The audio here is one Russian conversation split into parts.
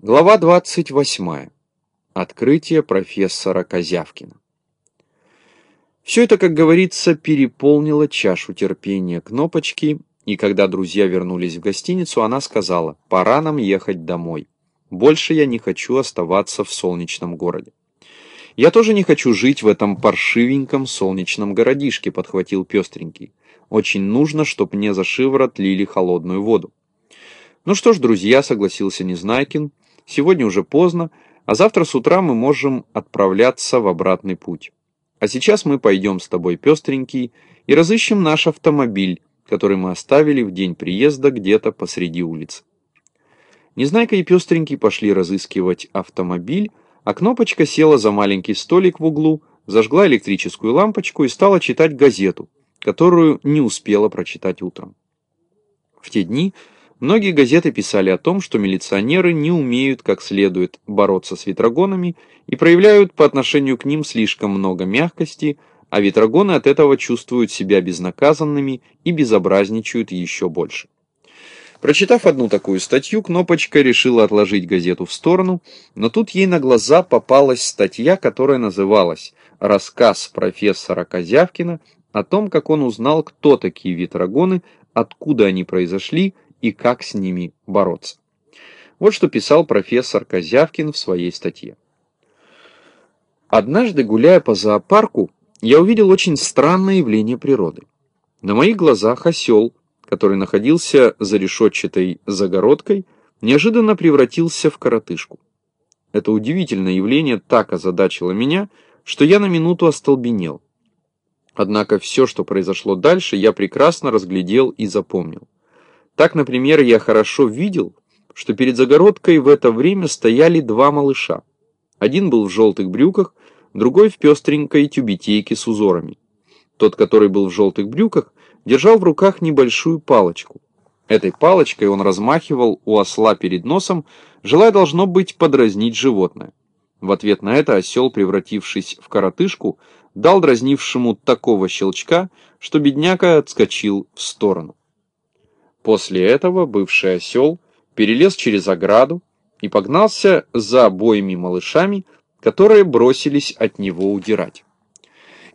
Глава 28. Открытие профессора Козявкина. Все это, как говорится, переполнило чашу терпения Кнопочки, и когда друзья вернулись в гостиницу, она сказала, пора нам ехать домой. Больше я не хочу оставаться в солнечном городе. Я тоже не хочу жить в этом паршивеньком солнечном городишке, подхватил пестренький. Очень нужно, чтоб мне за шиворот лили холодную воду. Ну что ж, друзья, согласился Незнайкин, Сегодня уже поздно, а завтра с утра мы можем отправляться в обратный путь. А сейчас мы пойдем с тобой, пестренький, и разыщем наш автомобиль, который мы оставили в день приезда где-то посреди улицы. Незнайка и пестренький пошли разыскивать автомобиль, а Кнопочка села за маленький столик в углу, зажгла электрическую лампочку и стала читать газету, которую не успела прочитать утром. В те дни Многие газеты писали о том, что милиционеры не умеют как следует бороться с ветрогонами и проявляют по отношению к ним слишком много мягкости, а ветрогоны от этого чувствуют себя безнаказанными и безобразничают еще больше. Прочитав одну такую статью, Кнопочка решила отложить газету в сторону, но тут ей на глаза попалась статья, которая называлась «Рассказ профессора Козявкина о том, как он узнал, кто такие ветрогоны, откуда они произошли и как с ними бороться. Вот что писал профессор Козявкин в своей статье. Однажды, гуляя по зоопарку, я увидел очень странное явление природы. На моих глазах осел, который находился за решетчатой загородкой, неожиданно превратился в коротышку. Это удивительное явление так озадачило меня, что я на минуту остолбенел. Однако все, что произошло дальше, я прекрасно разглядел и запомнил. Так, например, я хорошо видел, что перед загородкой в это время стояли два малыша. Один был в желтых брюках, другой в пестренькой тюбетейке с узорами. Тот, который был в желтых брюках, держал в руках небольшую палочку. Этой палочкой он размахивал у осла перед носом, желая, должно быть, подразнить животное. В ответ на это осел, превратившись в коротышку, дал дразнившему такого щелчка, что бедняка отскочил в сторону. После этого бывший осел перелез через ограду и погнался за обоими малышами, которые бросились от него удирать.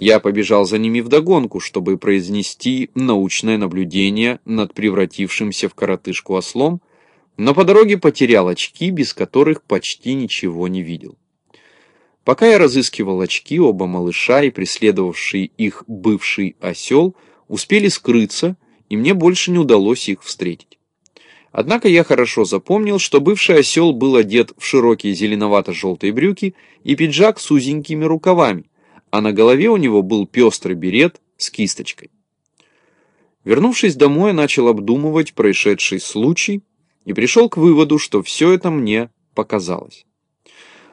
Я побежал за ними вдогонку, чтобы произнести научное наблюдение над превратившимся в коротышку ослом, но по дороге потерял очки, без которых почти ничего не видел. Пока я разыскивал очки, оба малыша и преследовавший их бывший осел успели скрыться, и мне больше не удалось их встретить. Однако я хорошо запомнил, что бывший осел был одет в широкие зеленовато-желтые брюки и пиджак с узенькими рукавами, а на голове у него был пестрый берет с кисточкой. Вернувшись домой, начал обдумывать происшедший случай и пришел к выводу, что все это мне показалось.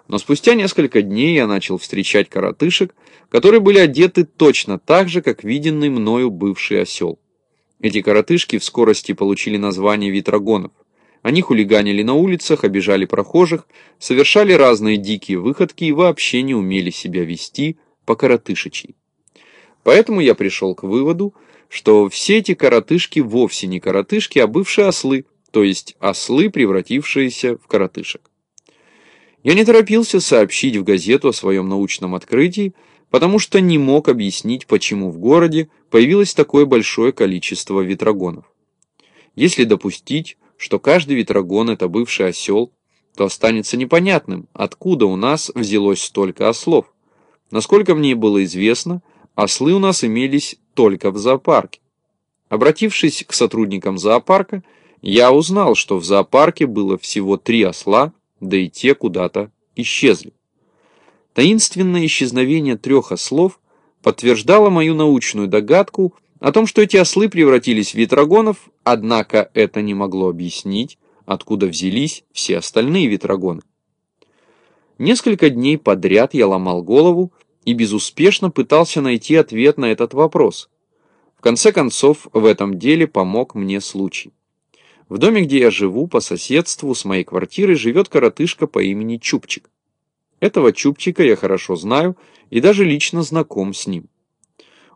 Но спустя несколько дней я начал встречать коротышек, которые были одеты точно так же, как виденный мною бывший осел. Эти коротышки в скорости получили название витрогонов. Они хулиганили на улицах, обижали прохожих, совершали разные дикие выходки и вообще не умели себя вести по-коротышечьи. Поэтому я пришел к выводу, что все эти коротышки вовсе не коротышки, а бывшие ослы, то есть ослы, превратившиеся в коротышек. Я не торопился сообщить в газету о своем научном открытии, потому что не мог объяснить, почему в городе появилось такое большое количество ветрогонов. Если допустить, что каждый ветрогон – это бывший осел, то останется непонятным, откуда у нас взялось столько ослов. Насколько мне было известно, ослы у нас имелись только в зоопарке. Обратившись к сотрудникам зоопарка, я узнал, что в зоопарке было всего три осла, да и те куда-то исчезли. Таинственное исчезновение трех ослов подтверждало мою научную догадку о том, что эти ослы превратились в ветрогонов, однако это не могло объяснить, откуда взялись все остальные ветрогоны. Несколько дней подряд я ломал голову и безуспешно пытался найти ответ на этот вопрос. В конце концов, в этом деле помог мне случай. В доме, где я живу, по соседству с моей квартирой живет коротышка по имени Чупчик. Этого Чупчика я хорошо знаю и даже лично знаком с ним.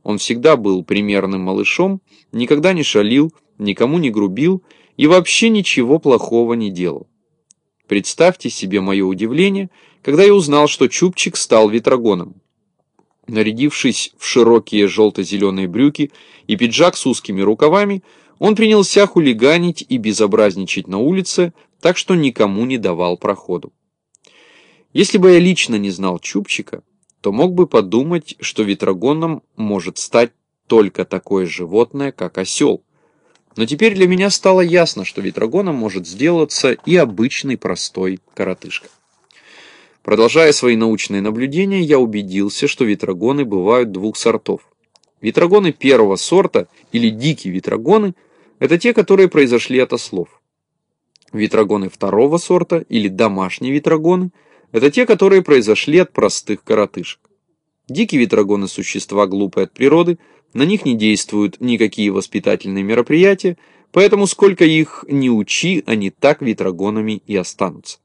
Он всегда был примерным малышом, никогда не шалил, никому не грубил и вообще ничего плохого не делал. Представьте себе мое удивление, когда я узнал, что Чубчик стал ветрогоном. Нарядившись в широкие желто-зеленые брюки и пиджак с узкими рукавами, он принялся хулиганить и безобразничать на улице, так что никому не давал проходу. Если бы я лично не знал Чубчика, то мог бы подумать, что ветрогоном может стать только такое животное, как осел. Но теперь для меня стало ясно, что ветрогоном может сделаться и обычный простой коротышка. Продолжая свои научные наблюдения, я убедился, что ветрогоны бывают двух сортов. Ветрогоны первого сорта или дикие ветрогоны – это те, которые произошли от ослов. Ветрогоны второго сорта или домашние ветрогоны – это те, которые произошли от простых коротышек. Дикие ветрогоны – существа глупые от природы – на них не действуют никакие воспитательные мероприятия, поэтому сколько их не учи, они так ветрогонами и останутся.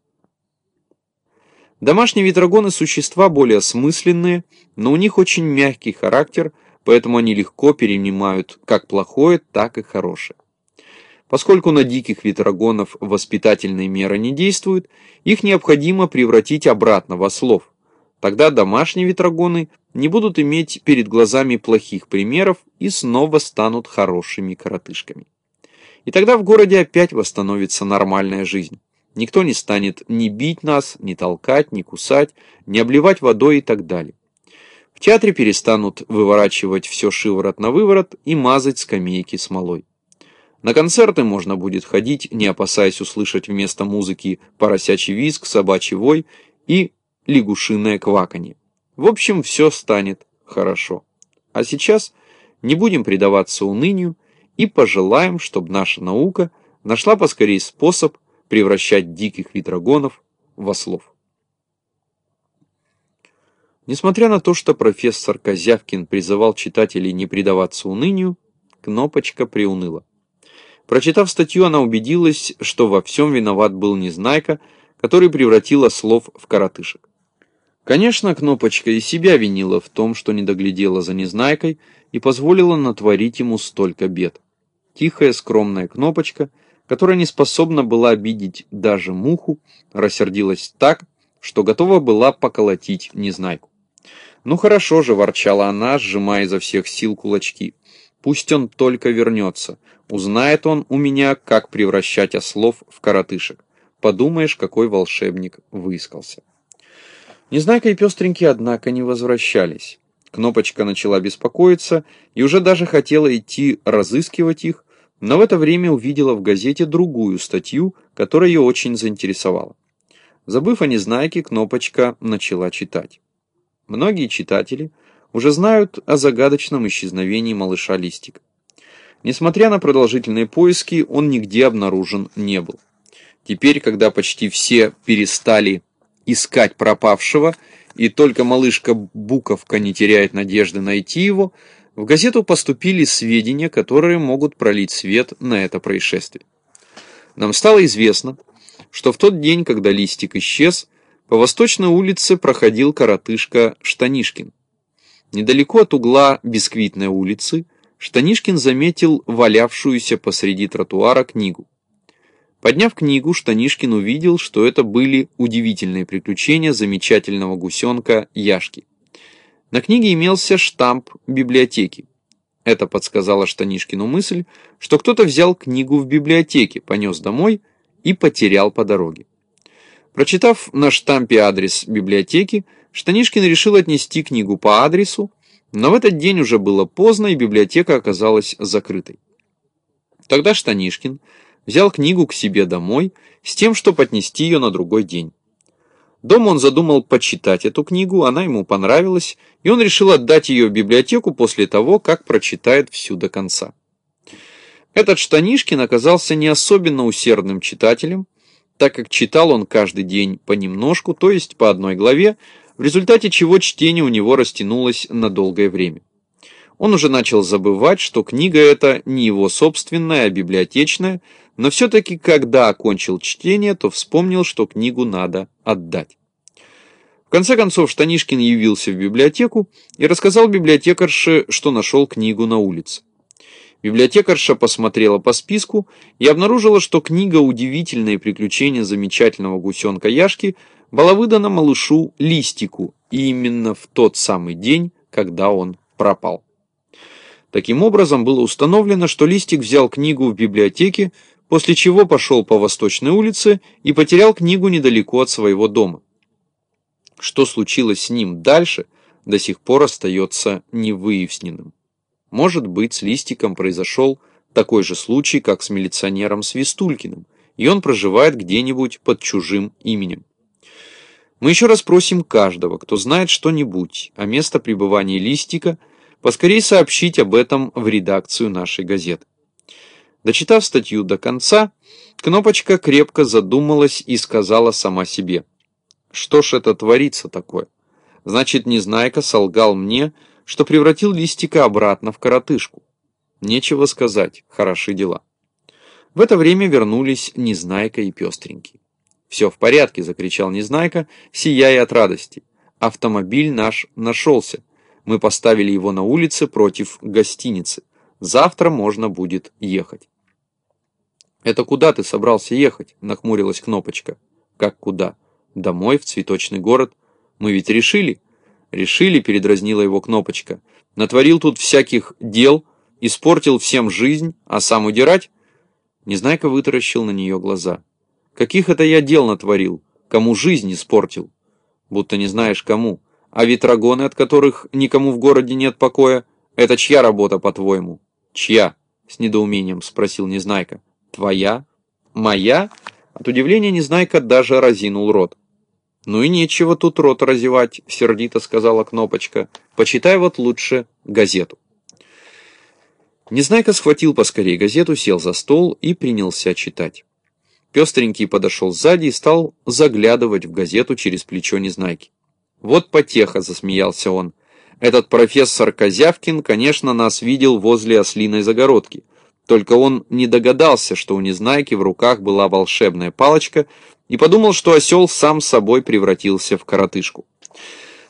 Домашние ветрогоны – существа более осмысленные, но у них очень мягкий характер, поэтому они легко перенимают как плохое, так и хорошее. Поскольку на диких ветрогонов воспитательные меры не действуют, их необходимо превратить обратно в ослов. Тогда домашние ветрогоны не будут иметь перед глазами плохих примеров и снова станут хорошими коротышками. И тогда в городе опять восстановится нормальная жизнь. Никто не станет ни бить нас, ни толкать, ни кусать, ни обливать водой и так далее. В театре перестанут выворачивать все шиворот на выворот и мазать скамейки смолой. На концерты можно будет ходить, не опасаясь услышать вместо музыки поросячий визг, собачий вой и лягушиное кваканье. В общем, все станет хорошо. А сейчас не будем предаваться унынию и пожелаем, чтобы наша наука нашла поскорее способ превращать диких ветрогонов в ослов. Несмотря на то, что профессор Козявкин призывал читателей не предаваться унынию, Кнопочка приуныла. Прочитав статью, она убедилась, что во всем виноват был Незнайка, который превратил ослов в коротышек. Конечно, Кнопочка и себя винила в том, что не доглядела за Незнайкой и позволила натворить ему столько бед. Тихая, скромная Кнопочка, которая не способна была обидеть даже муху, рассердилась так, что готова была поколотить Незнайку. «Ну хорошо же», — ворчала она, сжимая изо всех сил кулачки. «Пусть он только вернется. Узнает он у меня, как превращать ослов в коротышек. Подумаешь, какой волшебник выискался». Незнайка и пестренькие, однако, не возвращались. Кнопочка начала беспокоиться и уже даже хотела идти разыскивать их, но в это время увидела в газете другую статью, которая ее очень заинтересовала. Забыв о Незнайке, Кнопочка начала читать. Многие читатели уже знают о загадочном исчезновении малыша Листика. Несмотря на продолжительные поиски, он нигде обнаружен не был. Теперь, когда почти все перестали искать пропавшего, и только малышка Буковка не теряет надежды найти его, в газету поступили сведения, которые могут пролить свет на это происшествие. Нам стало известно, что в тот день, когда листик исчез, по Восточной улице проходил коротышка Штанишкин. Недалеко от угла Бисквитной улицы Штанишкин заметил валявшуюся посреди тротуара книгу. Подняв книгу, Штанишкин увидел, что это были удивительные приключения замечательного гусенка Яшки. На книге имелся штамп библиотеки. Это подсказало Штанишкину мысль, что кто-то взял книгу в библиотеке, понес домой и потерял по дороге. Прочитав на штампе адрес библиотеки, Штанишкин решил отнести книгу по адресу, но в этот день уже было поздно, и библиотека оказалась закрытой. Тогда Штанишкин взял книгу к себе домой с тем, чтобы отнести ее на другой день. Дома он задумал почитать эту книгу, она ему понравилась, и он решил отдать ее в библиотеку после того, как прочитает всю до конца. Этот Штанишкин оказался не особенно усердным читателем, так как читал он каждый день понемножку, то есть по одной главе, в результате чего чтение у него растянулось на долгое время. Он уже начал забывать, что книга эта не его собственная, а библиотечная, но все-таки, когда окончил чтение, то вспомнил, что книгу надо отдать. В конце концов, Штанишкин явился в библиотеку и рассказал библиотекарше, что нашел книгу на улице. Библиотекарша посмотрела по списку и обнаружила, что книга «Удивительные приключения замечательного гусенка Яшки» была выдана малышу Листику именно в тот самый день, когда он пропал. Таким образом, было установлено, что Листик взял книгу в библиотеке, после чего пошел по Восточной улице и потерял книгу недалеко от своего дома. Что случилось с ним дальше, до сих пор остается невыясненным. Может быть, с Листиком произошел такой же случай, как с милиционером Свистулькиным, и он проживает где-нибудь под чужим именем. Мы еще раз просим каждого, кто знает что-нибудь о место пребывания Листика, поскорее сообщить об этом в редакцию нашей газеты. Дочитав статью до конца, Кнопочка крепко задумалась и сказала сама себе, что ж это творится такое? Значит, Незнайка солгал мне, что превратил листика обратно в коротышку. Нечего сказать, хороши дела. В это время вернулись Незнайка и Пестренький. «Все в порядке!» – закричал Незнайка, сияя от радости. «Автомобиль наш нашелся. Мы поставили его на улице против гостиницы. Завтра можно будет ехать». «Это куда ты собрался ехать?» – нахмурилась Кнопочка. «Как куда? Домой, в цветочный город. Мы ведь решили?» «Решили», — передразнила его кнопочка. «Натворил тут всяких дел, испортил всем жизнь, а сам удирать?» Незнайка вытаращил на нее глаза. «Каких это я дел натворил? Кому жизнь испортил?» «Будто не знаешь кому. А ветрогоны, от которых никому в городе нет покоя, это чья работа, по-твоему?» «Чья?» — с недоумением спросил Незнайка. «Твоя? Моя?» От удивления Незнайка даже разинул рот. «Ну и нечего тут рот разевать», — сердито сказала Кнопочка. «Почитай вот лучше газету». Незнайка схватил поскорее газету, сел за стол и принялся читать. Пестренький подошел сзади и стал заглядывать в газету через плечо Незнайки. «Вот потеха», — засмеялся он. «Этот профессор Козявкин, конечно, нас видел возле ослиной загородки. Только он не догадался, что у Незнайки в руках была волшебная палочка, и подумал, что осел сам собой превратился в коротышку.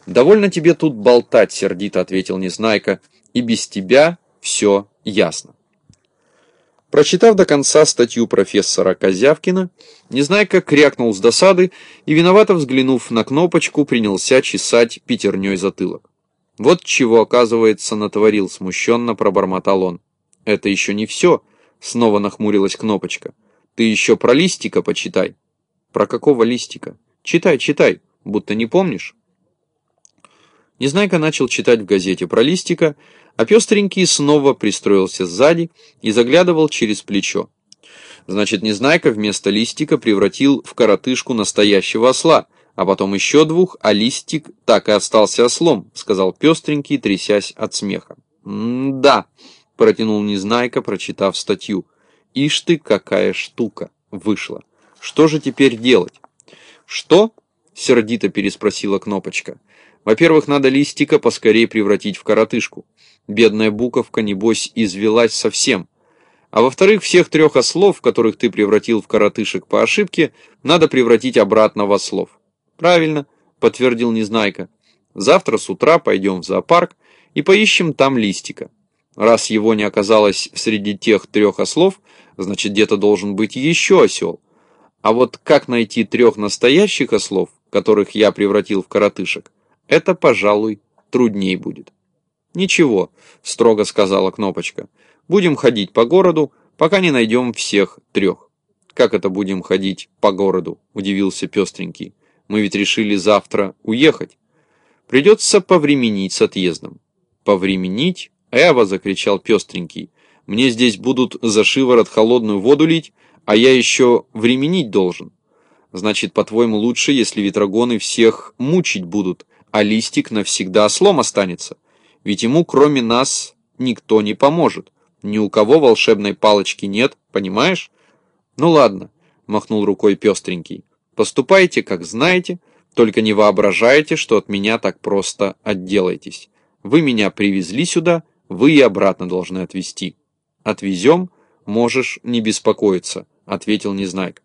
«Довольно тебе тут болтать», — сердито ответил Незнайка, — «и без тебя все ясно». Прочитав до конца статью профессора Козявкина, Незнайка крякнул с досады и, виновато взглянув на кнопочку, принялся чесать пятерней затылок. «Вот чего, оказывается, натворил», — смущенно пробормотал он. «Это еще не все», — снова нахмурилась кнопочка. «Ты еще про листика почитай». «Про какого листика?» «Читай, читай, будто не помнишь». Незнайка начал читать в газете про листика, а пестренький снова пристроился сзади и заглядывал через плечо. Значит, Незнайка вместо листика превратил в коротышку настоящего осла, а потом еще двух, а листик так и остался ослом, сказал пестренький, трясясь от смеха. «Да», — протянул Незнайка, прочитав статью. «Ишь ты, какая штука вышла! Что же теперь делать?» «Что?» — сердито переспросила Кнопочка. «Во-первых, надо листика поскорее превратить в коротышку. Бедная буковка, небось, извелась совсем. А во-вторых, всех трех ослов, которых ты превратил в коротышек по ошибке, надо превратить обратно в ослов». «Правильно», — подтвердил Незнайка. «Завтра с утра пойдем в зоопарк и поищем там листика». Раз его не оказалось среди тех трех ослов, значит где-то должен быть еще осел. А вот как найти трех настоящих ослов, которых я превратил в коротышек, это, пожалуй, трудней будет. «Ничего», — строго сказала Кнопочка, — «будем ходить по городу, пока не найдем всех трех». «Как это будем ходить по городу?» — удивился пестренький. «Мы ведь решили завтра уехать. Придется повременить с отъездом». «Повременить?» «Эва!» — закричал пестренький. «Мне здесь будут за шиворот холодную воду лить, а я еще временить должен. Значит, по-твоему, лучше, если ветрогоны всех мучить будут, а листик навсегда слом останется? Ведь ему, кроме нас, никто не поможет. Ни у кого волшебной палочки нет, понимаешь? Ну ладно, махнул рукой пестренький. Поступайте, как знаете, только не воображайте, что от меня так просто отделаетесь. Вы меня привезли сюда, вы и обратно должны отвезти. Отвезем, можешь не беспокоиться, ответил Незнайка.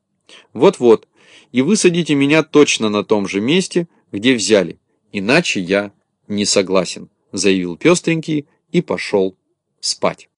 Вот-вот, и высадите меня точно на том же месте, где взяли, иначе я не согласен, заявил пестренький и пошел спать.